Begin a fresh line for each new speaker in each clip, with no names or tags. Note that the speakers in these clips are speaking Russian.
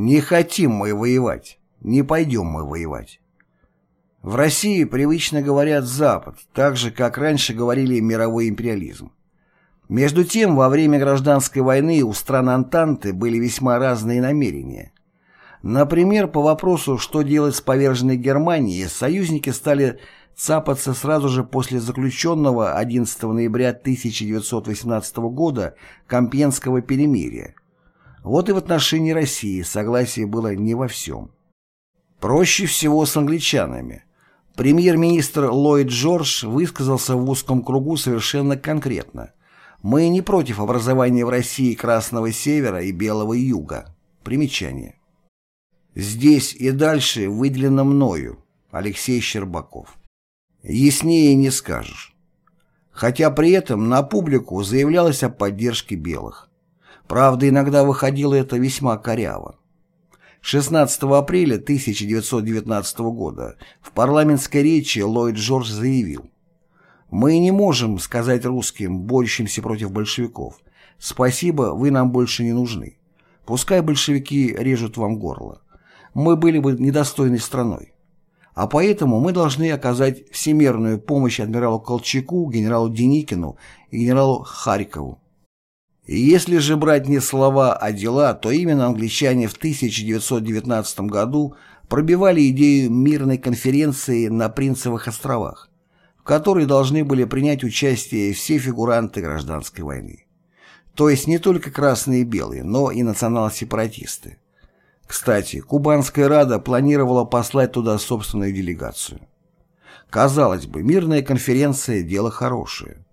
Не хотим мы воевать, не пойдем мы воевать. В России привычно говорят «Запад», так же, как раньше говорили «мировой империализм». Между тем, во время гражданской войны у стран Антанты были весьма разные намерения. Например, по вопросу, что делать с поверженной Германией, союзники стали цапаться сразу же после заключенного 11 ноября 1918 года Компьенского перемирия. Вот и в отношении России согласие было не во всем. Проще всего с англичанами. Премьер-министр Ллойд Джордж высказался в узком кругу совершенно конкретно. «Мы не против образования в России Красного Севера и Белого Юга». Примечание. Здесь и дальше выделено мною, Алексей Щербаков. Яснее не скажешь. Хотя при этом на публику заявлялось о поддержке белых. Правда, иногда выходило это весьма коряво. 16 апреля 1919 года в парламентской речи Ллойд Джордж заявил «Мы не можем сказать русским, борющимся против большевиков, спасибо, вы нам больше не нужны. Пускай большевики режут вам горло мы были бы недостойной страной. А поэтому мы должны оказать всемерную помощь адмиралу Колчаку, генералу Деникину и генералу Харькову. Если же брать не слова, а дела, то именно англичане в 1919 году пробивали идею мирной конференции на Принцевых островах, в которой должны были принять участие все фигуранты гражданской войны. То есть не только красные и белые, но и национал-сепаратисты. Кстати, Кубанская Рада планировала послать туда собственную делегацию. Казалось бы, мирная конференция – дело хорошее.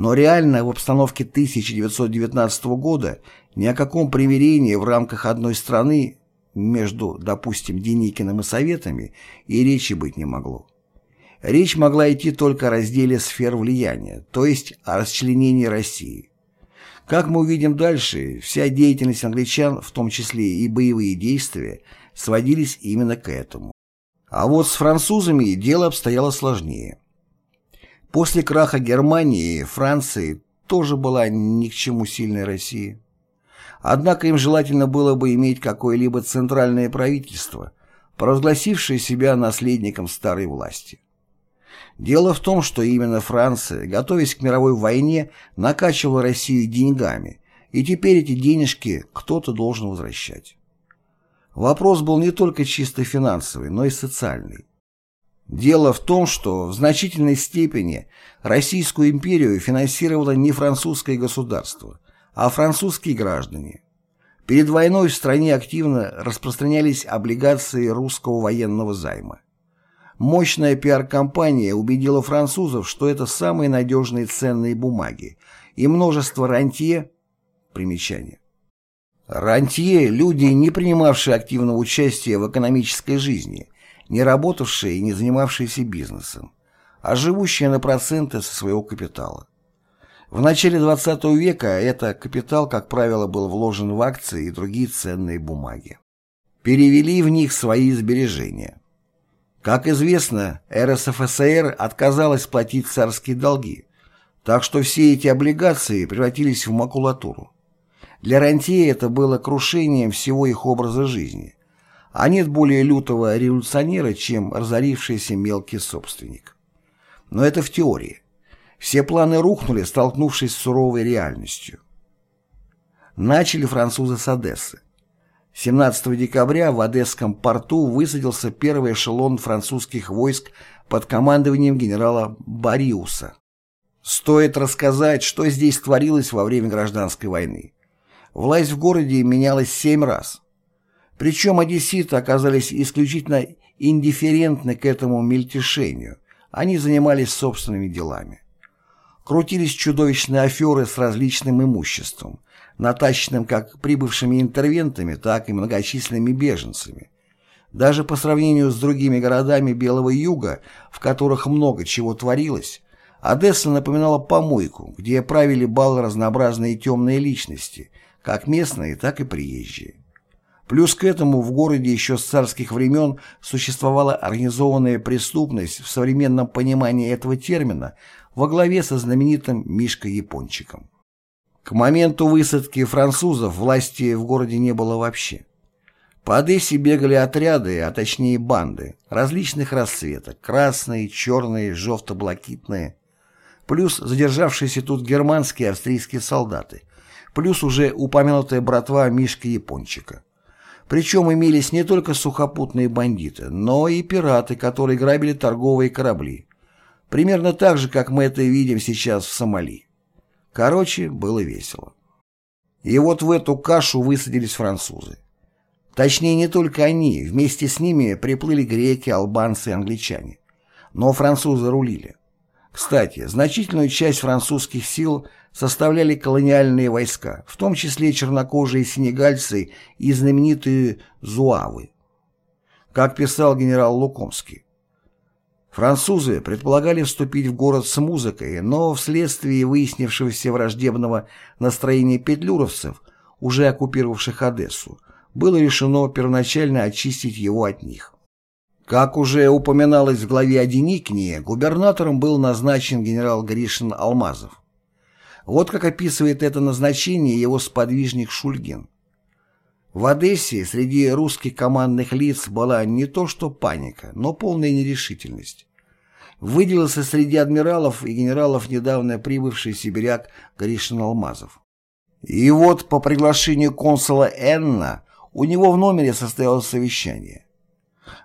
Но реально в обстановке 1919 года ни о каком примирении в рамках одной страны между, допустим, Деникиным и Советами и речи быть не могло. Речь могла идти только о разделе сфер влияния, то есть о расчленении России. Как мы увидим дальше, вся деятельность англичан, в том числе и боевые действия, сводились именно к этому. А вот с французами дело обстояло сложнее. После краха Германии и Франции тоже была ни к чему сильная Россия. Однако им желательно было бы иметь какое-либо центральное правительство, провозгласившее себя наследником старой власти. Дело в том, что именно Франция, готовясь к мировой войне, накачивала Россию деньгами, и теперь эти денежки кто-то должен возвращать. Вопрос был не только чисто финансовый, но и социальный. Дело в том, что в значительной степени Российскую империю финансировало не французское государство, а французские граждане. Перед войной в стране активно распространялись облигации русского военного займа. Мощная пиар-компания убедила французов, что это самые надежные ценные бумаги, и множество рантье примечание. Рантье – люди, не принимавшие активного участия в экономической жизни, не работавшие и не занимавшиеся бизнесом, а живущие на проценты со своего капитала. В начале XX века это капитал, как правило, был вложен в акции и другие ценные бумаги. Перевели в них свои сбережения. Как известно, РСФСР отказалась платить царские долги, так что все эти облигации превратились в макулатуру. Для рантье это было крушением всего их образа жизни, а нет более лютого революционера, чем разорившийся мелкий собственник. Но это в теории. Все планы рухнули, столкнувшись с суровой реальностью. Начали французы с Одессы. 17 декабря в Одесском порту высадился первый эшелон французских войск под командованием генерала Бариуса. Стоит рассказать, что здесь творилось во время гражданской войны. Власть в городе менялась семь раз. Причем одесситы оказались исключительно индифферентны к этому мельтешению. Они занимались собственными делами. Крутились чудовищные аферы с различным имуществом, натащенным как прибывшими интервентами, так и многочисленными беженцами. Даже по сравнению с другими городами Белого Юга, в которых много чего творилось, Одесса напоминала помойку, где правили бал разнообразные темные личности, как местные, так и приезжие. Плюс к этому в городе еще с царских времен существовала организованная преступность в современном понимании этого термина во главе со знаменитым Мишкой Япончиком. К моменту высадки французов власти в городе не было вообще. По Одессе бегали отряды, а точнее банды, различных расцветок, красные, черные, желто-блакитные, плюс задержавшиеся тут германские и австрийские солдаты, плюс уже упомянутая братва Мишка Япончика. Причем имелись не только сухопутные бандиты, но и пираты, которые грабили торговые корабли. Примерно так же, как мы это видим сейчас в Сомали. Короче, было весело. И вот в эту кашу высадились французы. Точнее, не только они, вместе с ними приплыли греки, албанцы и англичане. Но французы рулили. Кстати, значительную часть французских сил составляли колониальные войска, в том числе чернокожие сенегальцы и знаменитые зуавы. Как писал генерал Лукомский, Французы предполагали вступить в город с музыкой, но вследствие выяснившегося враждебного настроения петлюровцев, уже оккупировавших Одессу, было решено первоначально очистить его от них. Как уже упоминалось в главе о Деникине, губернатором был назначен генерал Гришин Алмазов. Вот как описывает это назначение его сподвижник Шульгин. В Одессе среди русских командных лиц была не то что паника, но полная нерешительность. Выделился среди адмиралов и генералов недавно прибывший сибиряк Гришин Алмазов. И вот по приглашению консула Энна у него в номере состоялось совещание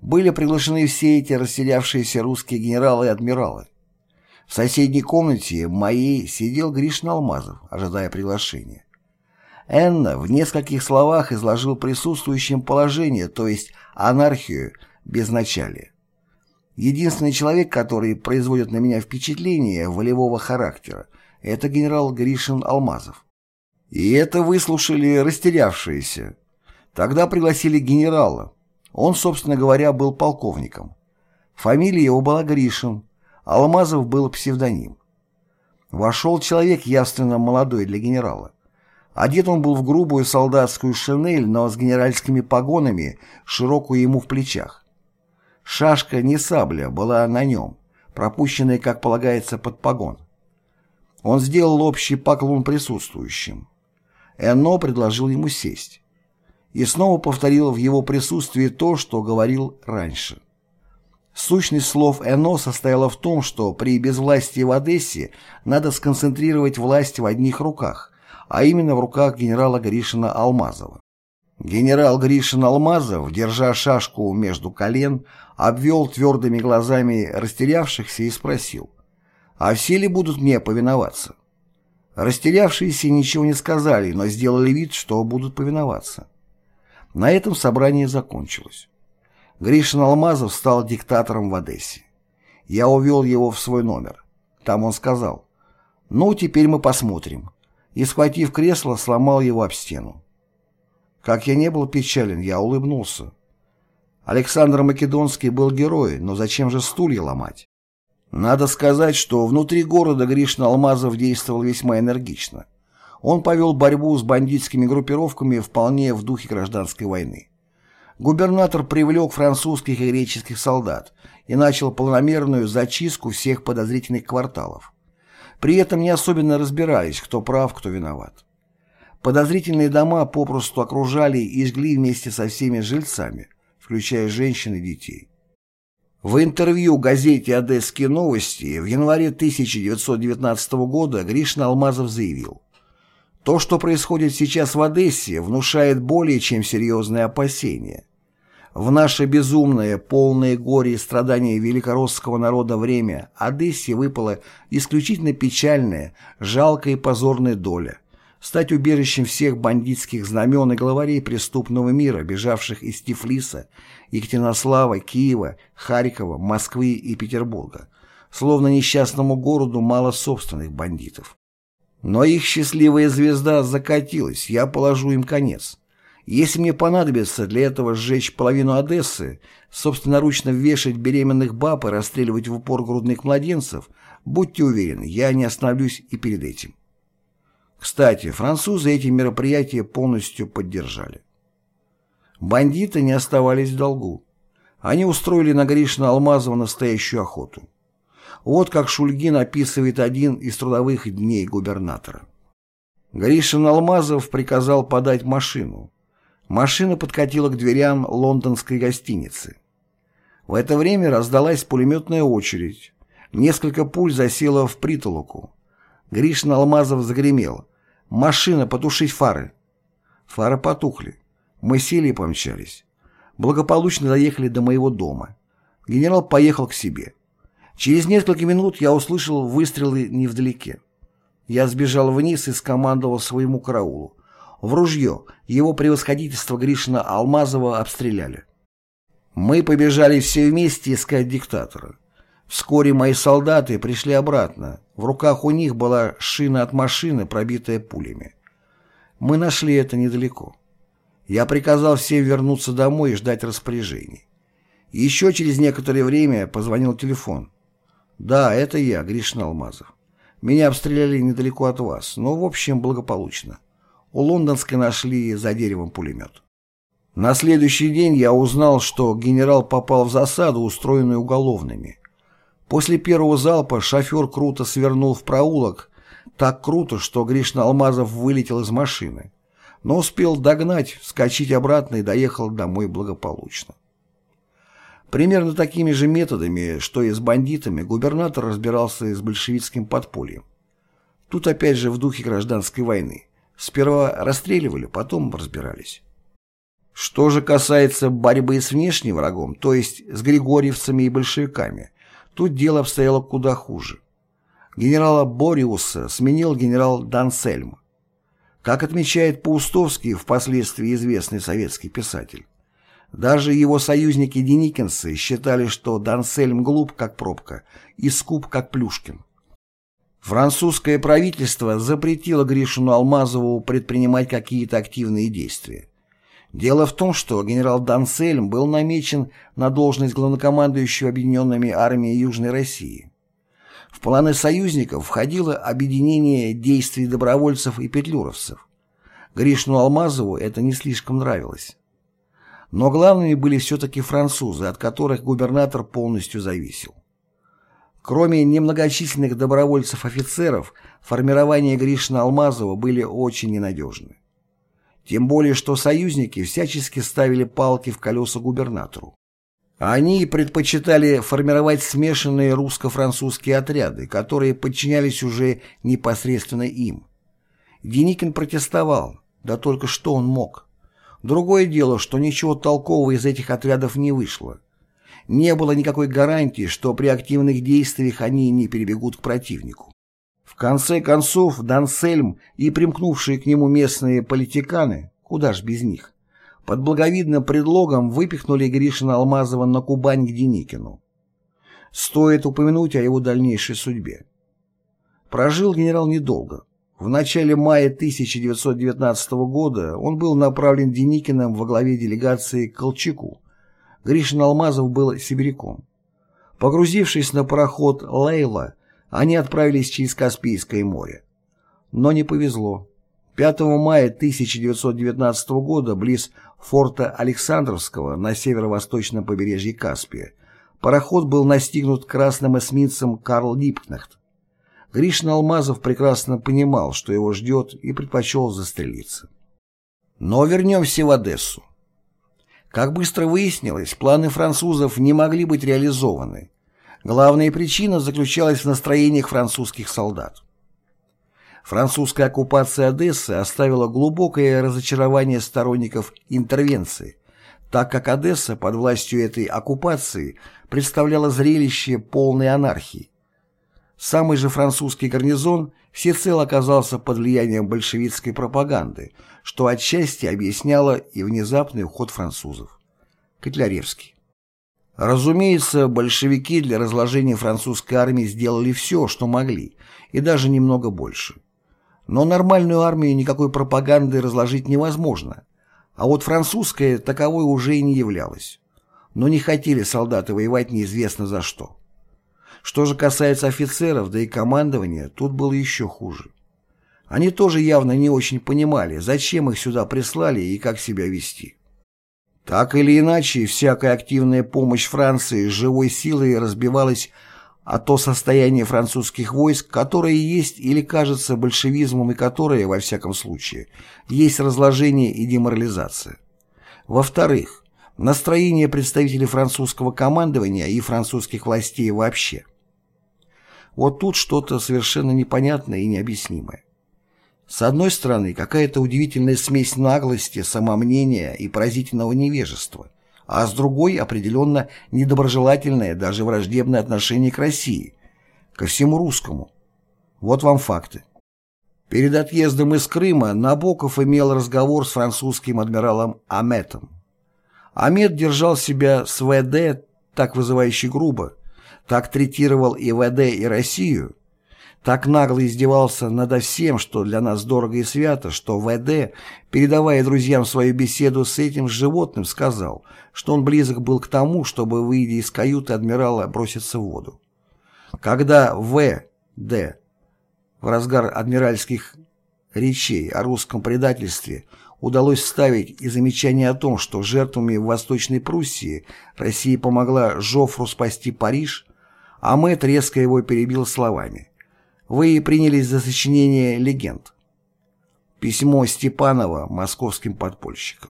были приглашены все эти расселявшиеся русские генералы и адмиралы. В соседней комнате моей сидел Гришин Алмазов, ожидая приглашения. Энна в нескольких словах изложил присутствующим положение, то есть анархию без начала. Единственный человек, который производит на меня впечатление волевого характера, это генерал Гришин Алмазов. И это выслушали растерявшиеся. Тогда пригласили генерала, он, собственно говоря, был полковником. Фамилия его была Гришин, Алмазов был псевдоним. Вошел человек явственно молодой для генерала. Одет он был в грубую солдатскую шинель, но с генеральскими погонами, широкую ему в плечах. Шашка, не сабля, была на нем, пропущенная, как полагается, под погон. Он сделал общий поклон присутствующим. Энно предложил ему сесть и снова повторил в его присутствии то, что говорил раньше. Сущность слов Эно состояла в том, что при безвластии в Одессе надо сконцентрировать власть в одних руках, а именно в руках генерала Гришина Алмазова. Генерал Гришин Алмазов, держа шашку между колен, обвел твердыми глазами растерявшихся и спросил, «А все ли будут мне повиноваться?» Растерявшиеся ничего не сказали, но сделали вид, что будут повиноваться. На этом собрание закончилось. Гришин Алмазов стал диктатором в Одессе. Я увел его в свой номер. Там он сказал, «Ну, теперь мы посмотрим». И, схватив кресло, сломал его об стену. Как я не был печален, я улыбнулся. Александр Македонский был герой, но зачем же стулья ломать? Надо сказать, что внутри города Гришин Алмазов действовал весьма энергично он повел борьбу с бандитскими группировками вполне в духе гражданской войны. Губернатор привлек французских и греческих солдат и начал полномерную зачистку всех подозрительных кварталов. При этом не особенно разбирались, кто прав, кто виноват. Подозрительные дома попросту окружали и жгли вместе со всеми жильцами, включая женщин и детей. В интервью газете «Одесские новости» в январе 1919 года Гришин Алмазов заявил то, что происходит сейчас в Одессе, внушает более чем серьезные опасения. В наше безумное, полное горе и страдания великоросского народа время Одессе выпала исключительно печальная, жалкая и позорная доля – стать убежищем всех бандитских знамен и главарей преступного мира, бежавших из Тифлиса, Екатеринослава, Киева, Харькова, Москвы и Петербурга, словно несчастному городу мало собственных бандитов. Но их счастливая звезда закатилась, я положу им конец. Если мне понадобится для этого сжечь половину Одессы, собственноручно вешать беременных баб и расстреливать в упор грудных младенцев, будьте уверены, я не остановлюсь и перед этим. Кстати, французы эти мероприятия полностью поддержали. Бандиты не оставались в долгу. Они устроили на Гришина Алмазова настоящую охоту. Вот как Шульгин описывает один из трудовых дней губернатора. Гришин Алмазов приказал подать машину. Машина подкатила к дверям лондонской гостиницы. В это время раздалась пулеметная очередь. Несколько пуль засело в притолоку. Гришин Алмазов загремел. «Машина, потушить фары!» Фары потухли. Мы сели и помчались. Благополучно доехали до моего дома. Генерал поехал к себе. Через несколько минут я услышал выстрелы невдалеке. Я сбежал вниз и скомандовал своему караулу. В ружье его превосходительство Гришина Алмазова обстреляли. Мы побежали все вместе искать диктатора. Вскоре мои солдаты пришли обратно. В руках у них была шина от машины, пробитая пулями. Мы нашли это недалеко. Я приказал всем вернуться домой и ждать распоряжений. Еще через некоторое время позвонил телефон. «Да, это я, Гришин Алмазов. Меня обстреляли недалеко от вас, но, в общем, благополучно. У Лондонской нашли за деревом пулемет». На следующий день я узнал, что генерал попал в засаду, устроенную уголовными. После первого залпа шофер круто свернул в проулок, так круто, что Гришна Алмазов вылетел из машины, но успел догнать, вскочить обратно и доехал домой благополучно. Примерно такими же методами, что и с бандитами, губернатор разбирался с большевистским подпольем. Тут опять же в духе гражданской войны. Сперва расстреливали, потом разбирались. Что же касается борьбы с внешним врагом, то есть с григорьевцами и большевиками, тут дело обстояло куда хуже. Генерала Бориуса сменил генерал Дансельм. Как отмечает Паустовский, впоследствии известный советский писатель, даже его союзники-деникинцы считали, что Дансельм глуп, как пробка, и скуп, как Плюшкин. Французское правительство запретило Гришину Алмазову предпринимать какие-то активные действия. Дело в том, что генерал Дансельм был намечен на должность главнокомандующего объединенными армией Южной России. В планы союзников входило объединение действий добровольцев и петлюровцев. Гришну Алмазову это не слишком нравилось. Но главными были все-таки французы, от которых губернатор полностью зависел. Кроме немногочисленных добровольцев-офицеров, формирование Гришина Алмазова были очень ненадежны. Тем более, что союзники всячески ставили палки в колеса губернатору. Они предпочитали формировать смешанные русско-французские отряды, которые подчинялись уже непосредственно им. Деникин протестовал, да только что он мог. Другое дело, что ничего толкового из этих отрядов не вышло. Не было никакой гарантии, что при активных действиях они не перебегут к противнику. В конце концов, Дансельм и примкнувшие к нему местные политиканы, куда ж без них, под благовидным предлогом выпихнули Гришина Алмазова на Кубань к Деникину. Стоит упомянуть о его дальнейшей судьбе. Прожил генерал недолго. В начале мая 1919 года он был направлен Деникиным во главе делегации к Колчаку. Гришин Алмазов был сибиряком. Погрузившись на пароход «Лейла», они отправились через Каспийское море. Но не повезло. 5 мая 1919 года близ форта Александровского на северо-восточном побережье Каспия пароход был настигнут красным эсминцем Карл Липкнехт. Гришин Алмазов прекрасно понимал, что его ждет, и предпочел застрелиться. Но вернемся в Одессу. Как быстро выяснилось, планы французов не могли быть реализованы, Главная причина заключалась в настроениях французских солдат. Французская оккупация Одессы оставила глубокое разочарование сторонников интервенции, так как Одесса под властью этой оккупации представляла зрелище полной анархии. Самый же французский гарнизон всецело оказался под влиянием большевистской пропаганды, что отчасти объясняло и внезапный уход французов. Котляревский. Разумеется, большевики для разложения французской армии сделали все, что могли, и даже немного больше. Но нормальную армию никакой пропаганды разложить невозможно, а вот французская таковой уже и не являлась. Но не хотели солдаты воевать неизвестно за что. Что же касается офицеров, да и командования, тут было еще хуже. Они тоже явно не очень понимали, зачем их сюда прислали и как себя вести. Так или иначе, всякая активная помощь Франции живой силой разбивалась о то состояние французских войск, которое есть или кажется большевизмом и которое, во всяком случае, есть разложение и деморализация. Во-вторых, настроение представителей французского командования и французских властей вообще. Вот тут что-то совершенно непонятное и необъяснимое. С одной стороны, какая-то удивительная смесь наглости, самомнения и поразительного невежества, а с другой определенно недоброжелательное, даже враждебное отношение к России, ко всему русскому. Вот вам факты. Перед отъездом из Крыма Набоков имел разговор с французским адмиралом Аметом. Амет держал себя с ВД так вызывающе грубо, так третировал и ВД, и Россию, так нагло издевался надо всем, что для нас дорого и свято, что ВД, передавая друзьям свою беседу с этим животным, сказал, что он близок был к тому, чтобы, выйдя из каюты адмирала, броситься в воду. Когда В.Д в разгар адмиральских речей о русском предательстве удалось вставить и замечание о том, что жертвами в Восточной Пруссии Россия помогла Жофру спасти Париж, а Мэтт резко его перебил словами «Вы принялись за сочинение легенд». Письмо Степанова московским подпольщикам.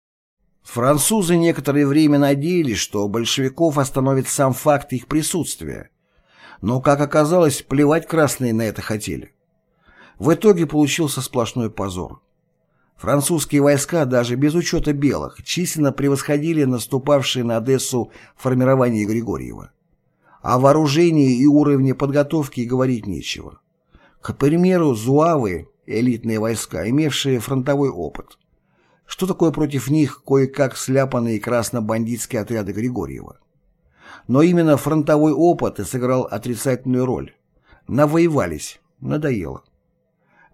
Французы некоторое время надеялись, что большевиков остановит сам факт их присутствия. Но, как оказалось, плевать красные на это хотели. В итоге получился сплошной позор. Французские войска, даже без учета белых, численно превосходили наступавшие на Одессу формирование Григорьева. О вооружении и уровне подготовки говорить нечего. К примеру, зуавы – элитные войска, имевшие фронтовой опыт. Что такое против них кое-как сляпанные красно-бандитские отряды Григорьева? Но именно фронтовой опыт и сыграл отрицательную роль. Навоевались, надоело.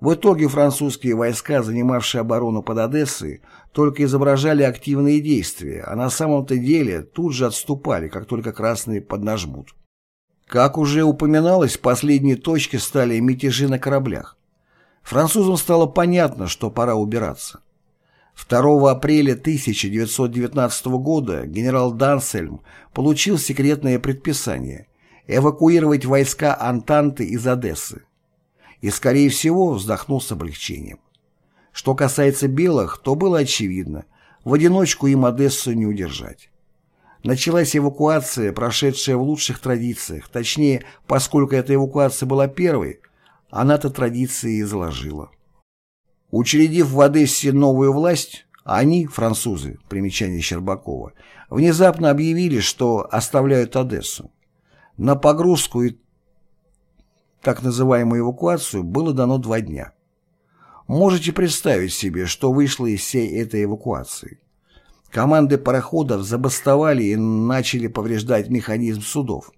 В итоге французские войска, занимавшие оборону под Одессой, только изображали активные действия, а на самом-то деле тут же отступали, как только красные поднажмут. Как уже упоминалось, последней точкой стали мятежи на кораблях. Французам стало понятно, что пора убираться. 2 апреля 1919 года генерал Дансельм получил секретное предписание эвакуировать войска Антанты из Одессы и, скорее всего, вздохнул с облегчением. Что касается белых, то было очевидно, в одиночку им Одессу не удержать. Началась эвакуация, прошедшая в лучших традициях, точнее, поскольку эта эвакуация была первой, она-то традиции и заложила. Учредив в Одессе новую власть, они, французы, примечание Щербакова, внезапно объявили, что оставляют Одессу. На погрузку и так называемую эвакуацию было дано два дня. Можете представить себе, что вышло из всей этой эвакуации. Команды пароходов забастовали и начали повреждать механизм судов.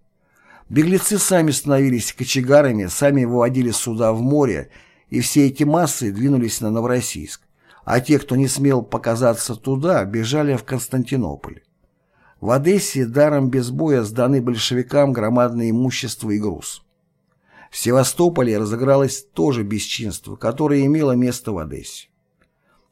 Беглецы сами становились кочегарами, сами выводили суда в море, и все эти массы двинулись на Новороссийск, а те, кто не смел показаться туда, бежали в Константинополь. В Одессе даром без боя сданы большевикам громадное имущество и груз. В Севастополе разыгралось тоже бесчинство, которое имело место в Одессе.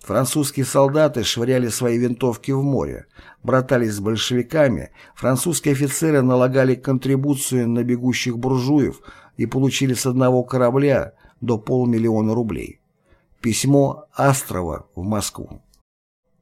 Французские солдаты швыряли свои винтовки в море, братались с большевиками, французские офицеры налагали контрибуцию на бегущих буржуев и получили с одного корабля до полмиллиона рублей. Письмо Астрова в Москву.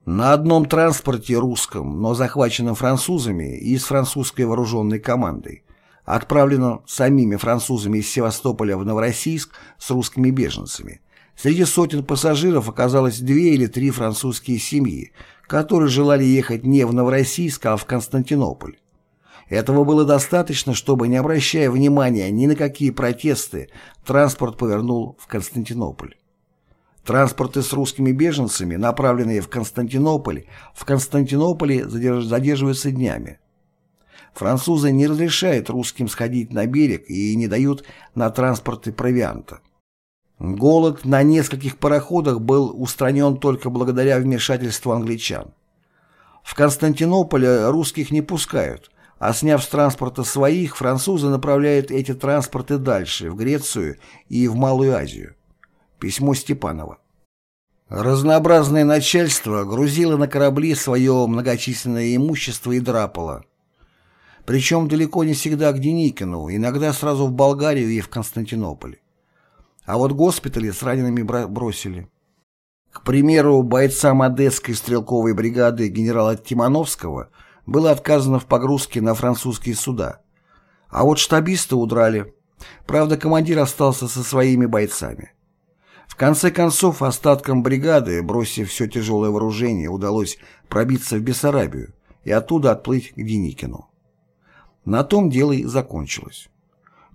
На одном транспорте русском, но захваченном французами и с французской вооруженной командой, отправлено самими французами из Севастополя в Новороссийск с русскими беженцами. Среди сотен пассажиров оказалось две или три французские семьи, которые желали ехать не в Новороссийск, а в Константинополь. Этого было достаточно, чтобы, не обращая внимания ни на какие протесты, транспорт повернул в Константинополь. Транспорты с русскими беженцами, направленные в Константинополь, в Константинополе задерживаются днями. Французы не разрешают русским сходить на берег и не дают на транспорты провианта. Голод на нескольких пароходах был устранен только благодаря вмешательству англичан. В Константинополе русских не пускают, а сняв с транспорта своих, французы направляют эти транспорты дальше, в Грецию и в Малую Азию. Письмо Степанова. Разнообразное начальство грузило на корабли свое многочисленное имущество и драпало. Причем далеко не всегда к Деникину, иногда сразу в Болгарию и в Константинополь. А вот госпитали с ранеными бросили. К примеру, бойцам Одесской стрелковой бригады генерала Тимановского было отказано в погрузке на французские суда, а вот штабисты удрали. Правда, командир остался со своими бойцами. В конце концов, остаткам бригады, бросив все тяжелое вооружение, удалось пробиться в Бессарабию и оттуда отплыть к Деникину. На том дело и закончилось.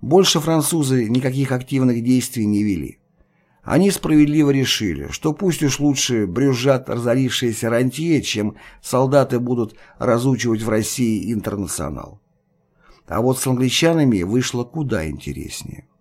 Больше французы никаких активных действий не вели. Они справедливо решили, что пусть уж лучше брюзжат разорившиеся рантье, чем солдаты будут разучивать в России интернационал. А вот с англичанами вышло куда интереснее.